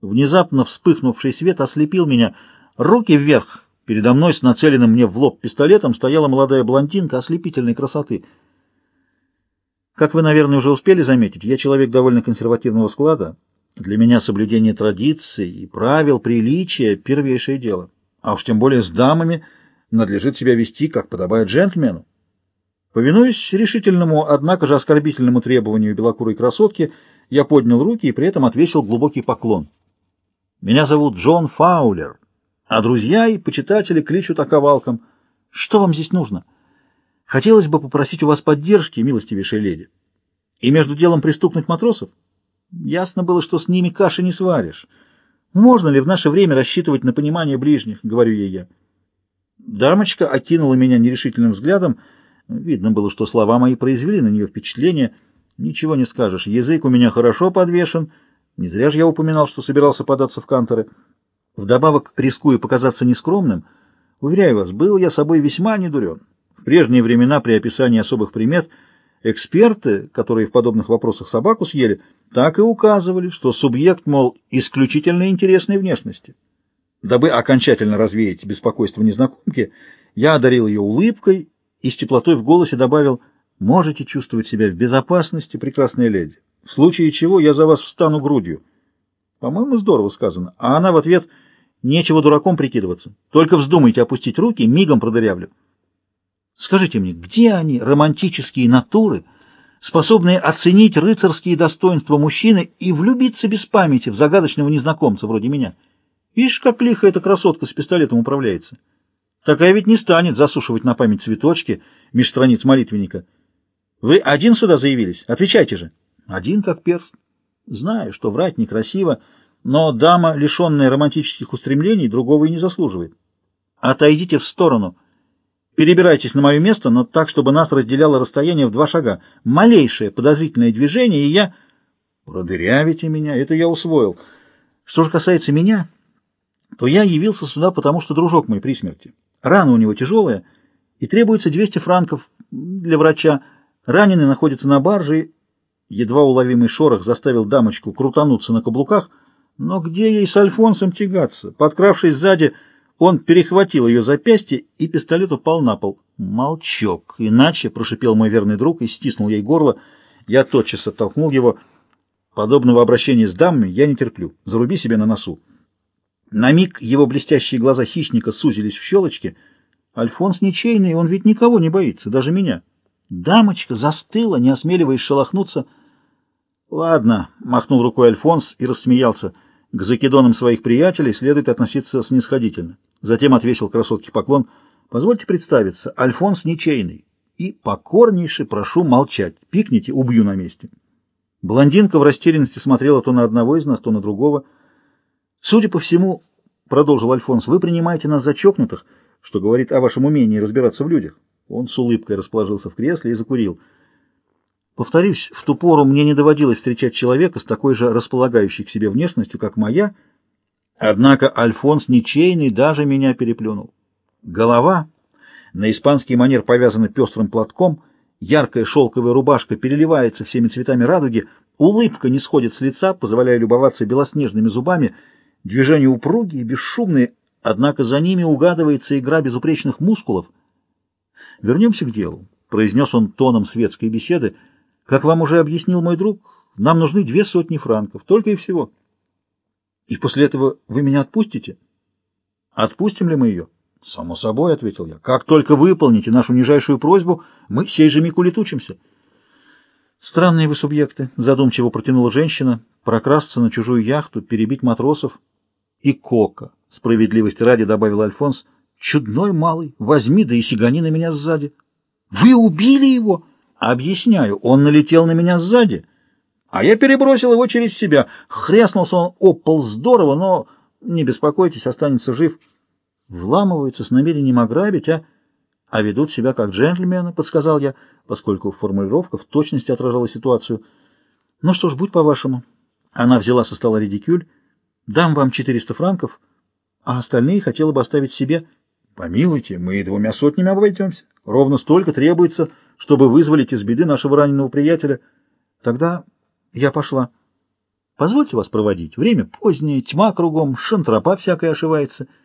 Внезапно вспыхнувший свет ослепил меня. Руки вверх. Передо мной с нацеленным мне в лоб пистолетом стояла молодая блондинка ослепительной красоты. Как вы, наверное, уже успели заметить, я человек довольно консервативного склада. Для меня соблюдение традиций и правил приличия — первейшее дело. А уж тем более с дамами надлежит себя вести, как подобает джентльмену. Повинуясь решительному, однако же оскорбительному требованию белокурой красотки, я поднял руки и при этом отвесил глубокий поклон. Меня зовут Джон Фаулер, а друзья и почитатели кличут оковалком. Что вам здесь нужно? Хотелось бы попросить у вас поддержки, милостивейшая леди. И между делом пристукнуть матросов? Ясно было, что с ними каши не сваришь. Можно ли в наше время рассчитывать на понимание ближних, говорю ей я. Дамочка окинула меня нерешительным взглядом, Видно было, что слова мои произвели на нее впечатление. Ничего не скажешь, язык у меня хорошо подвешен. Не зря же я упоминал, что собирался податься в канторы. Вдобавок, рискуя показаться нескромным, уверяю вас, был я собой весьма недурен. В прежние времена при описании особых примет эксперты, которые в подобных вопросах собаку съели, так и указывали, что субъект, мол, исключительно интересной внешности. Дабы окончательно развеять беспокойство незнакомки, я одарил ее улыбкой и с теплотой в голосе добавил «Можете чувствовать себя в безопасности, прекрасная леди, в случае чего я за вас встану грудью». По-моему, здорово сказано. А она в ответ «Нечего дураком прикидываться, только вздумайте опустить руки, мигом продырявлю». Скажите мне, где они, романтические натуры, способные оценить рыцарские достоинства мужчины и влюбиться без памяти в загадочного незнакомца вроде меня? Видишь, как лихо эта красотка с пистолетом управляется. Такая ведь не станет засушивать на память цветочки меж страниц молитвенника. Вы один сюда заявились? Отвечайте же. Один как перст. Знаю, что врать некрасиво, но дама, лишенная романтических устремлений, другого и не заслуживает. Отойдите в сторону. Перебирайтесь на мое место, но так, чтобы нас разделяло расстояние в два шага. Малейшее подозрительное движение, и я... Продырявите меня, это я усвоил. Что же касается меня, то я явился сюда, потому что дружок мой при смерти. Рана у него тяжелая, и требуется 200 франков для врача. Раненый находится на барже, едва уловимый шорох заставил дамочку крутануться на каблуках, но где ей с Альфонсом тягаться? Подкравшись сзади, он перехватил ее запястье, и пистолет упал на пол. «Молчок! Иначе!» — прошипел мой верный друг и стиснул ей горло. Я тотчас оттолкнул его. Подобного обращения с дамами я не терплю. Заруби себе на носу. На миг его блестящие глаза хищника сузились в щелочки. Альфонс ничейный, он ведь никого не боится, даже меня. Дамочка застыла, не осмеливаясь шелохнуться. «Ладно», — махнул рукой Альфонс и рассмеялся. «К закидонам своих приятелей следует относиться снисходительно». Затем отвесил красотке поклон. «Позвольте представиться, Альфонс ничейный. И покорнейше прошу молчать. Пикните, убью на месте». Блондинка в растерянности смотрела то на одного из нас, то на другого — Судя по всему, — продолжил Альфонс, — вы принимаете нас за чокнутых, что говорит о вашем умении разбираться в людях. Он с улыбкой расположился в кресле и закурил. Повторюсь, в ту пору мне не доводилось встречать человека с такой же располагающей к себе внешностью, как моя, однако Альфонс ничейный даже меня переплюнул. Голова на испанский манер повязана пестрым платком, яркая шелковая рубашка переливается всеми цветами радуги, улыбка не сходит с лица, позволяя любоваться белоснежными зубами — Движения упругие, бесшумные, однако за ними угадывается игра безупречных мускулов. «Вернемся к делу», — произнес он тоном светской беседы. «Как вам уже объяснил мой друг, нам нужны две сотни франков, только и всего». «И после этого вы меня отпустите?» «Отпустим ли мы ее?» «Само собой», — ответил я. «Как только выполните нашу нижайшую просьбу, мы сей же миг улетучимся». «Странные вы субъекты», — задумчиво протянула женщина. «Прокрасться на чужую яхту, перебить матросов» и Кока. Справедливости ради добавил Альфонс. Чудной малый, возьми да и сигани на меня сзади. Вы убили его? Объясняю, он налетел на меня сзади, а я перебросил его через себя. Хряснулся он об пол здорово, но не беспокойтесь, останется жив. Вламываются с намерением ограбить, а... А ведут себя как джентльмены, подсказал я, поскольку формулировка в точности отражала ситуацию. Ну что ж, будь по-вашему. Она взяла со стола редикюль, Дам вам 400 франков, а остальные хотела бы оставить себе. Помилуйте, мы и двумя сотнями обойдемся. Ровно столько требуется, чтобы вызволить из беды нашего раненого приятеля. Тогда я пошла. Позвольте вас проводить. Время позднее, тьма кругом, шантропа всякая ошивается —